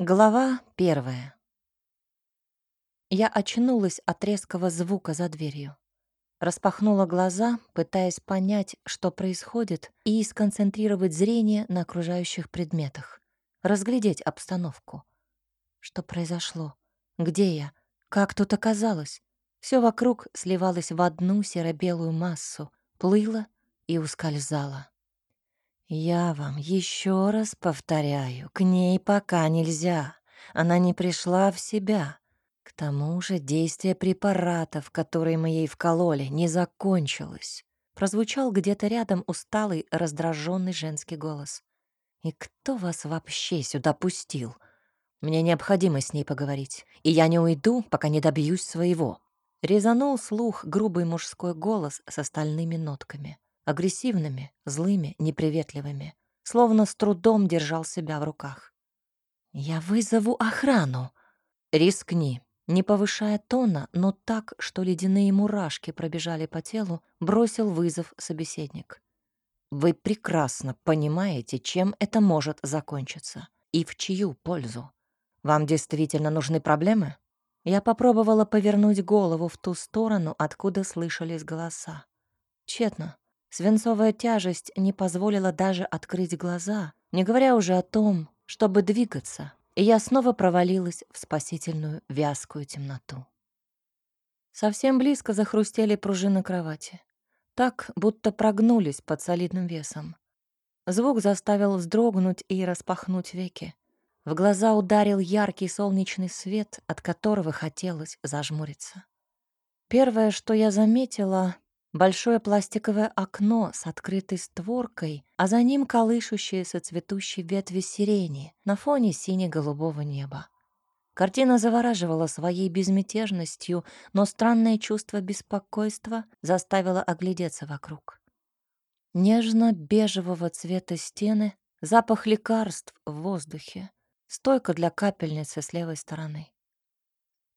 Глава первая. Я очнулась от резкого звука за дверью. Распахнула глаза, пытаясь понять, что происходит, и сконцентрировать зрение на окружающих предметах. Разглядеть обстановку. Что произошло? Где я? Как тут оказалось? Все вокруг сливалось в одну серо-белую массу, плыло и ускользало. «Я вам еще раз повторяю, к ней пока нельзя. Она не пришла в себя. К тому же действие препаратов, которые мы ей вкололи, не закончилось». Прозвучал где-то рядом усталый, раздраженный женский голос. «И кто вас вообще сюда пустил? Мне необходимо с ней поговорить, и я не уйду, пока не добьюсь своего». Резанул слух грубый мужской голос с остальными нотками агрессивными, злыми, неприветливыми, словно с трудом держал себя в руках. «Я вызову охрану!» «Рискни!» Не повышая тона, но так, что ледяные мурашки пробежали по телу, бросил вызов собеседник. «Вы прекрасно понимаете, чем это может закончиться и в чью пользу. Вам действительно нужны проблемы?» Я попробовала повернуть голову в ту сторону, откуда слышались голоса. Тщетно. Свинцовая тяжесть не позволила даже открыть глаза, не говоря уже о том, чтобы двигаться, и я снова провалилась в спасительную вязкую темноту. Совсем близко захрустели пружины кровати. Так, будто прогнулись под солидным весом. Звук заставил вздрогнуть и распахнуть веки. В глаза ударил яркий солнечный свет, от которого хотелось зажмуриться. Первое, что я заметила, Большое пластиковое окно с открытой створкой, а за ним колышущиеся цветущие ветви сирени на фоне сине-голубого неба. Картина завораживала своей безмятежностью, но странное чувство беспокойства заставило оглядеться вокруг. Нежно-бежевого цвета стены, запах лекарств в воздухе, стойка для капельницы с левой стороны.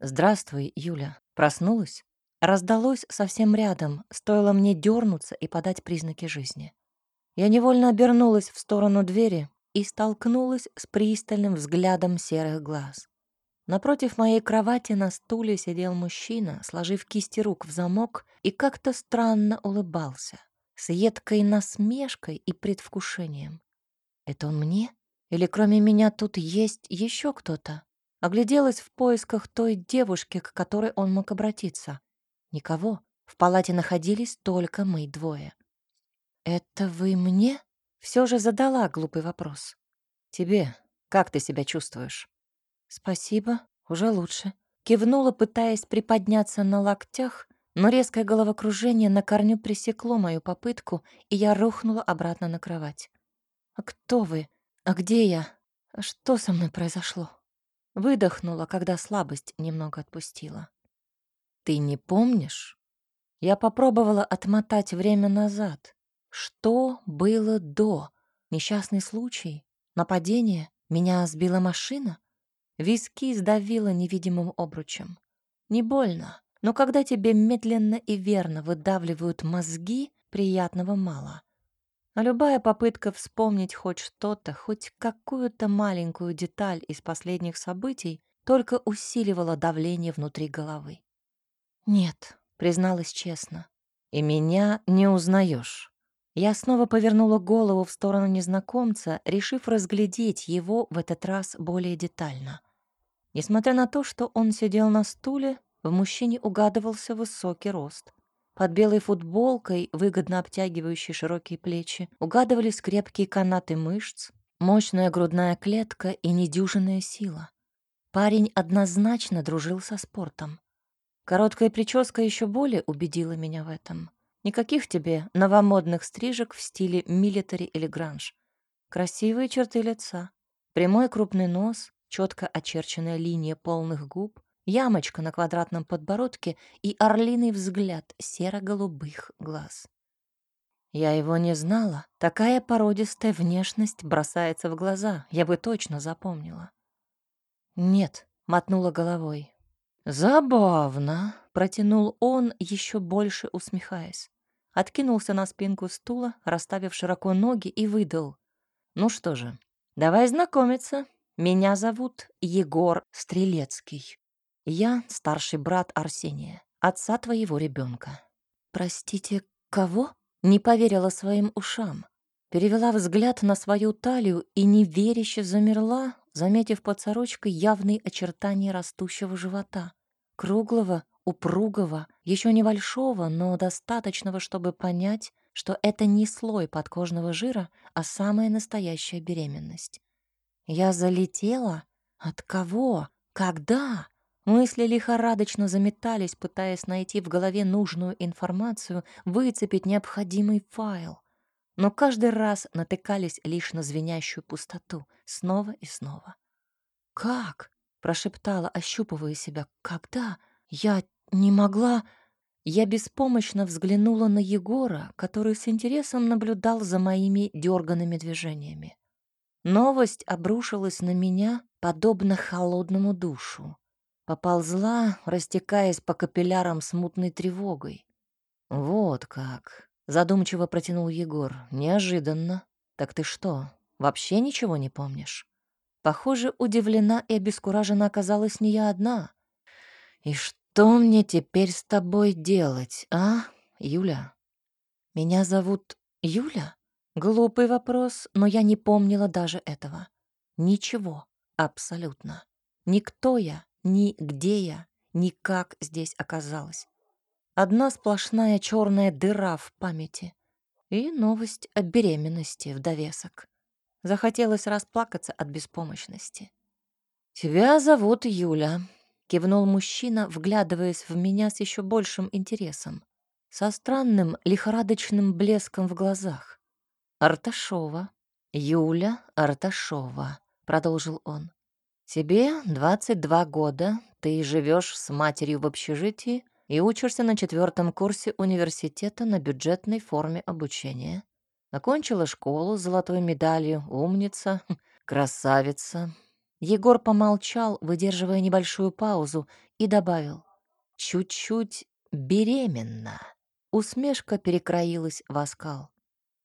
«Здравствуй, Юля. Проснулась?» Раздалось совсем рядом, стоило мне дернуться и подать признаки жизни. Я невольно обернулась в сторону двери и столкнулась с пристальным взглядом серых глаз. Напротив моей кровати на стуле сидел мужчина, сложив кисти рук в замок и как-то странно улыбался, с едкой насмешкой и предвкушением. Это он мне? Или кроме меня тут есть еще кто-то? Огляделась в поисках той девушки, к которой он мог обратиться. Никого. В палате находились только мы двое. «Это вы мне?» Все же задала глупый вопрос. «Тебе. Как ты себя чувствуешь?» «Спасибо. Уже лучше». Кивнула, пытаясь приподняться на локтях, но резкое головокружение на корню пресекло мою попытку, и я рухнула обратно на кровать. «А кто вы? А где я? Что со мной произошло?» Выдохнула, когда слабость немного отпустила. Ты не помнишь? Я попробовала отмотать время назад. Что было до? Несчастный случай? Нападение? Меня сбила машина? Виски сдавило невидимым обручем. Не больно, но когда тебе медленно и верно выдавливают мозги, приятного мало. А любая попытка вспомнить хоть что-то, хоть какую-то маленькую деталь из последних событий только усиливала давление внутри головы. «Нет», — призналась честно. «И меня не узнаешь. Я снова повернула голову в сторону незнакомца, решив разглядеть его в этот раз более детально. Несмотря на то, что он сидел на стуле, в мужчине угадывался высокий рост. Под белой футболкой, выгодно обтягивающей широкие плечи, угадывались крепкие канаты мышц, мощная грудная клетка и недюжинная сила. Парень однозначно дружил со спортом. Короткая прическа еще более убедила меня в этом. Никаких тебе новомодных стрижек в стиле милитари или гранж. Красивые черты лица, прямой крупный нос, четко очерченная линия полных губ, ямочка на квадратном подбородке и орлиный взгляд серо-голубых глаз. Я его не знала. Такая породистая внешность бросается в глаза, я бы точно запомнила. «Нет», — мотнула головой, «Забавно», — протянул он, еще больше усмехаясь. Откинулся на спинку стула, расставив широко ноги, и выдал. «Ну что же, давай знакомиться. Меня зовут Егор Стрелецкий. Я старший брат Арсения, отца твоего ребенка. Простите, кого? Не поверила своим ушам. Перевела взгляд на свою талию и неверяще замерла, заметив под сорочкой явные очертания растущего живота. Круглого, упругого, еще небольшого, но достаточного, чтобы понять, что это не слой подкожного жира, а самая настоящая беременность. Я залетела? От кого? Когда? Мысли лихорадочно заметались, пытаясь найти в голове нужную информацию, выцепить необходимый файл. Но каждый раз натыкались лишь на звенящую пустоту, снова и снова. «Как?» — прошептала, ощупывая себя. «Когда? Я не могла...» Я беспомощно взглянула на Егора, который с интересом наблюдал за моими дерганными движениями. Новость обрушилась на меня, подобно холодному душу. Поползла, растекаясь по капиллярам смутной тревогой. «Вот как!» — задумчиво протянул Егор. «Неожиданно. Так ты что, вообще ничего не помнишь?» Похоже, удивлена и обескуражена оказалась не я одна. «И что мне теперь с тобой делать, а, Юля?» «Меня зовут Юля?» Глупый вопрос, но я не помнила даже этого. Ничего, абсолютно. Никто я, ни где я, ни как здесь оказалась. Одна сплошная черная дыра в памяти. И новость о беременности в довесок. Захотелось расплакаться от беспомощности. «Тебя зовут Юля», — кивнул мужчина, вглядываясь в меня с еще большим интересом, со странным лихорадочным блеском в глазах. Арташова, Юля Арташова, продолжил он. Тебе 22 года, ты живешь с матерью в общежитии и учишься на четвертом курсе университета на бюджетной форме обучения. Окончила школу с золотой медалью, умница, красавица. Егор помолчал, выдерживая небольшую паузу, и добавил: чуть-чуть беременна. Усмешка перекроилась в оскал.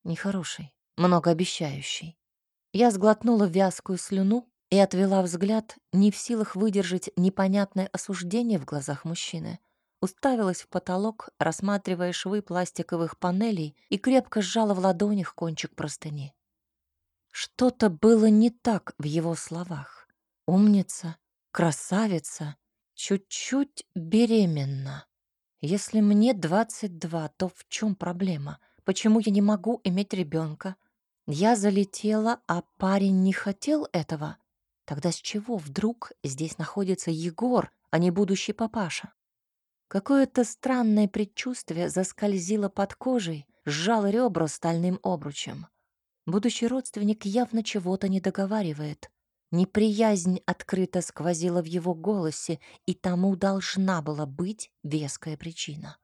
Нехороший, многообещающий. Я сглотнула вязкую слюну и отвела взгляд, не в силах выдержать непонятное осуждение в глазах мужчины. Уставилась в потолок, рассматривая швы пластиковых панелей и крепко сжала в ладонях кончик простыни. Что-то было не так в его словах. Умница, красавица, чуть-чуть беременна. Если мне двадцать два, то в чем проблема — Почему я не могу иметь ребенка? Я залетела, а парень не хотел этого. Тогда с чего вдруг здесь находится Егор, а не будущий папаша? Какое-то странное предчувствие заскользило под кожей, сжало ребра стальным обручем. Будущий родственник явно чего-то не договаривает. Неприязнь открыто сквозила в его голосе, и тому должна была быть веская причина.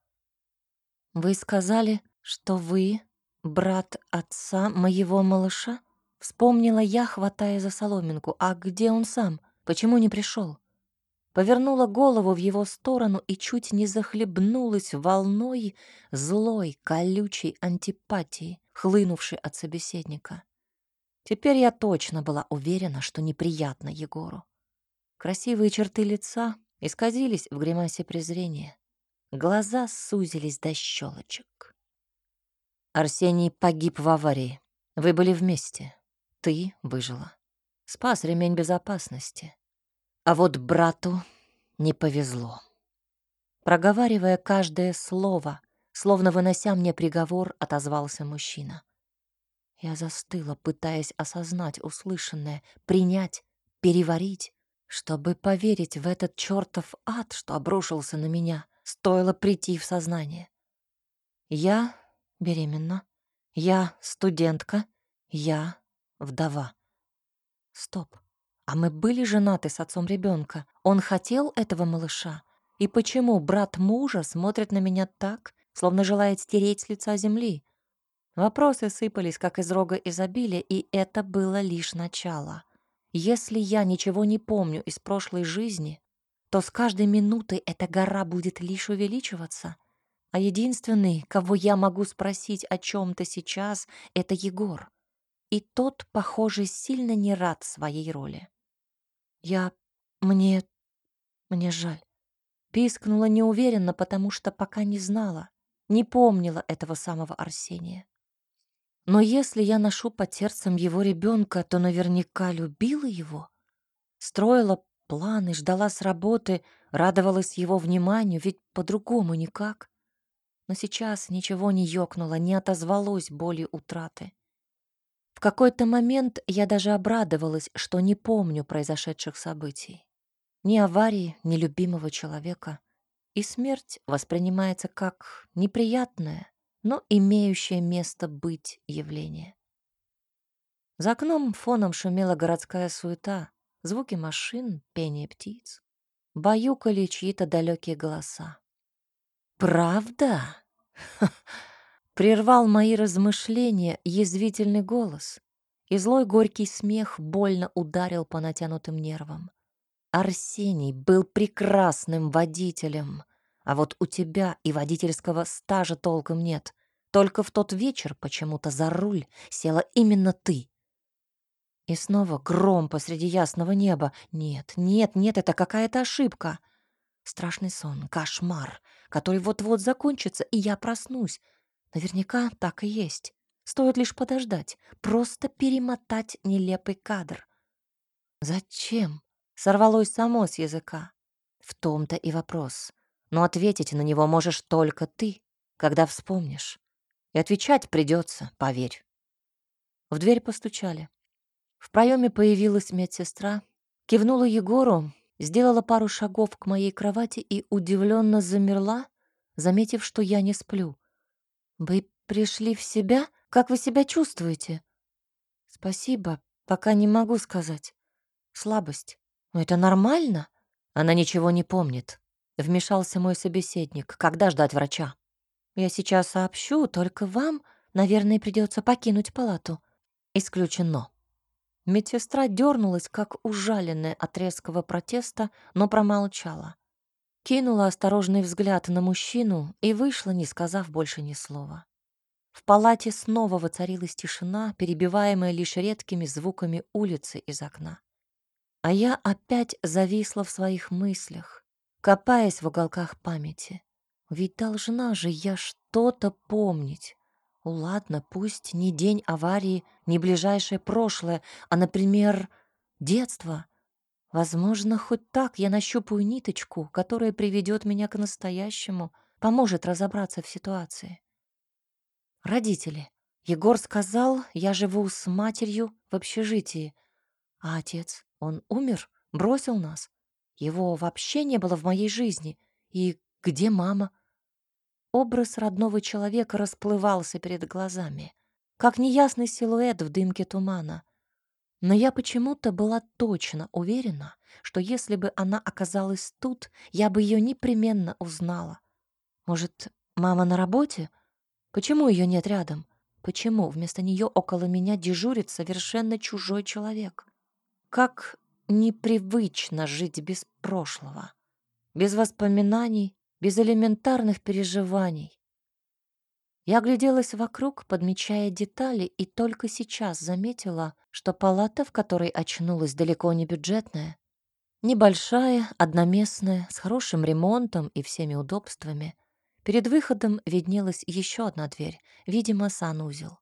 «Вы сказали, что вы брат отца моего малыша? Вспомнила я, хватая за соломинку. А где он сам? Почему не пришел? Повернула голову в его сторону и чуть не захлебнулась волной злой, колючей антипатии, хлынувшей от собеседника. Теперь я точно была уверена, что неприятно Егору. Красивые черты лица исказились в гримасе презрения. Глаза сузились до щелочек. Арсений погиб в аварии. Вы были вместе. Ты выжила. Спас ремень безопасности. А вот брату не повезло. Проговаривая каждое слово, словно вынося мне приговор, отозвался мужчина. Я застыла, пытаясь осознать услышанное, принять, переварить, чтобы поверить в этот чертов ад, что обрушился на меня, стоило прийти в сознание. Я беременна. Я студентка. Я вдова. Стоп. А мы были женаты с отцом ребенка. Он хотел этого малыша? И почему брат мужа смотрит на меня так, словно желает стереть с лица земли? Вопросы сыпались, как из рога изобилия, и это было лишь начало. Если я ничего не помню из прошлой жизни, то с каждой минутой эта гора будет лишь увеличиваться — а единственный, кого я могу спросить о чем-то сейчас, это Егор. И тот, похоже, сильно не рад своей роли. Я... мне... мне жаль. Пискнула неуверенно, потому что пока не знала, не помнила этого самого Арсения. Но если я ношу под сердцем его ребенка, то наверняка любила его. Строила планы, ждала с работы, радовалась его вниманию, ведь по-другому никак. Но сейчас ничего не ёкнуло, не отозвалось боли утраты. В какой-то момент я даже обрадовалась, что не помню произошедших событий. Ни аварии, ни любимого человека. И смерть воспринимается как неприятное, но имеющее место быть явление. За окном фоном шумела городская суета, звуки машин, пение птиц. Баюкали чьи-то далекие голоса. «Правда?» Прервал мои размышления язвительный голос, и злой горький смех больно ударил по натянутым нервам. Арсений был прекрасным водителем, а вот у тебя и водительского стажа толком нет. Только в тот вечер почему-то за руль села именно ты. И снова гром посреди ясного неба. Нет, нет, нет, это какая-то ошибка. Страшный сон, кошмар, который вот-вот закончится, и я проснусь. Наверняка так и есть. Стоит лишь подождать, просто перемотать нелепый кадр. Зачем? Сорвалось само с языка. В том-то и вопрос. Но ответить на него можешь только ты, когда вспомнишь. И отвечать придется, поверь. В дверь постучали. В проеме появилась медсестра, кивнула Егору, сделала пару шагов к моей кровати и удивленно замерла, заметив, что я не сплю. «Вы пришли в себя? Как вы себя чувствуете?» «Спасибо, пока не могу сказать. Слабость. Но это нормально?» Она ничего не помнит. Вмешался мой собеседник. Когда ждать врача? Я сейчас сообщу, только вам, наверное, придется покинуть палату. Исключено. Медсестра дернулась, как ужаленная от резкого протеста, но промолчала. Кинула осторожный взгляд на мужчину и вышла, не сказав больше ни слова. В палате снова воцарилась тишина, перебиваемая лишь редкими звуками улицы из окна. А я опять зависла в своих мыслях, копаясь в уголках памяти. Ведь должна же я что-то помнить. Ладно, пусть не день аварии, не ближайшее прошлое, а, например, детство. Возможно, хоть так я нащупаю ниточку, которая приведет меня к настоящему, поможет разобраться в ситуации. Родители. Егор сказал, я живу с матерью в общежитии. А отец, он умер, бросил нас. Его вообще не было в моей жизни. И где мама? Образ родного человека расплывался перед глазами, как неясный силуэт в дымке тумана. Но я почему-то была точно уверена, что если бы она оказалась тут, я бы ее непременно узнала. Может, мама на работе? Почему ее нет рядом? Почему вместо нее около меня дежурит совершенно чужой человек? Как непривычно жить без прошлого, без воспоминаний, без элементарных переживаний. Я огляделась вокруг, подмечая детали, и только сейчас заметила, что палата, в которой очнулась, далеко не бюджетная. Небольшая, одноместная, с хорошим ремонтом и всеми удобствами. Перед выходом виднелась еще одна дверь, видимо, санузел.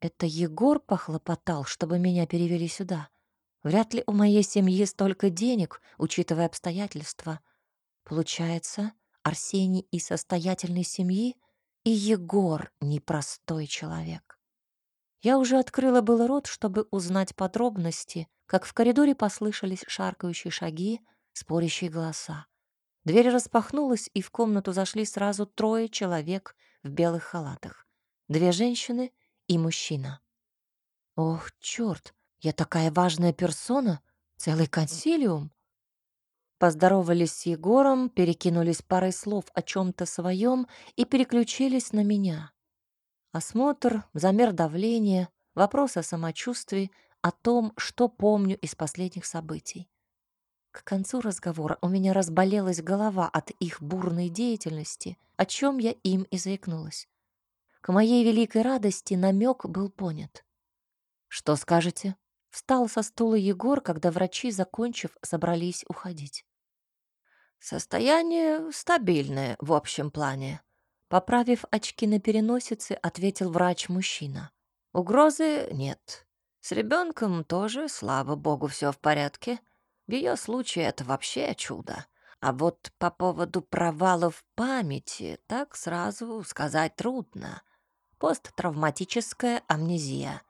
Это Егор похлопотал, чтобы меня перевели сюда. Вряд ли у моей семьи столько денег, учитывая обстоятельства — Получается, Арсений из состоятельной семьи, и Егор непростой человек. Я уже открыла было рот, чтобы узнать подробности, как в коридоре послышались шаркающие шаги, спорящие голоса. Дверь распахнулась, и в комнату зашли сразу трое человек в белых халатах. Две женщины и мужчина. Ох, черт, я такая важная персона, целый консилиум. Поздоровались с Егором, перекинулись парой слов о чем-то своем и переключились на меня. Осмотр, замер давления, вопрос о самочувствии, о том, что помню из последних событий. К концу разговора у меня разболелась голова от их бурной деятельности, о чем я им и заикнулась. К моей великой радости намек был понят. «Что скажете?» — Встал со стула Егор, когда врачи, закончив, собрались уходить. «Состояние стабильное в общем плане», — поправив очки на переносице, ответил врач-мужчина. «Угрозы нет. С ребенком тоже, слава богу, все в порядке. В ее случае это вообще чудо. А вот по поводу провалов памяти так сразу сказать трудно. Посттравматическая амнезия.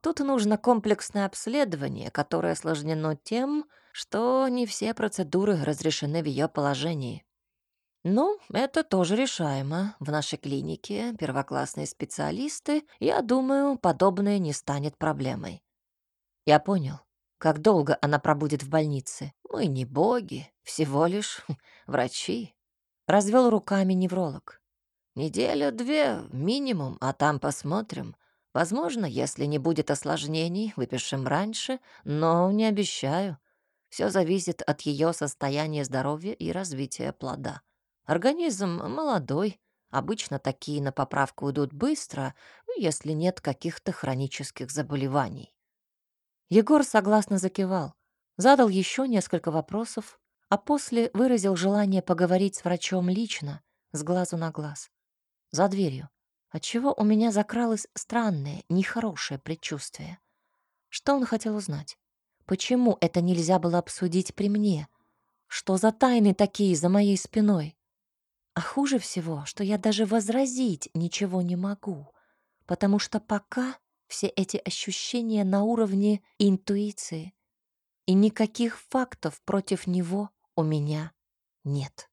Тут нужно комплексное обследование, которое осложнено тем, что не все процедуры разрешены в ее положении. Ну, это тоже решаемо. В нашей клинике первоклассные специалисты, я думаю, подобное не станет проблемой. Я понял. Как долго она пробудет в больнице? Мы не боги, всего лишь врачи. Развел руками невролог. Неделя-две минимум, а там посмотрим. Возможно, если не будет осложнений, выпишем раньше, но не обещаю. Все зависит от ее состояния здоровья и развития плода. Организм молодой, обычно такие на поправку идут быстро, если нет каких-то хронических заболеваний. Егор согласно закивал, задал еще несколько вопросов, а после выразил желание поговорить с врачом лично, с глазу на глаз. За дверью, отчего у меня закралось странное, нехорошее предчувствие. Что он хотел узнать? Почему это нельзя было обсудить при мне? Что за тайны такие за моей спиной? А хуже всего, что я даже возразить ничего не могу, потому что пока все эти ощущения на уровне интуиции, и никаких фактов против него у меня нет.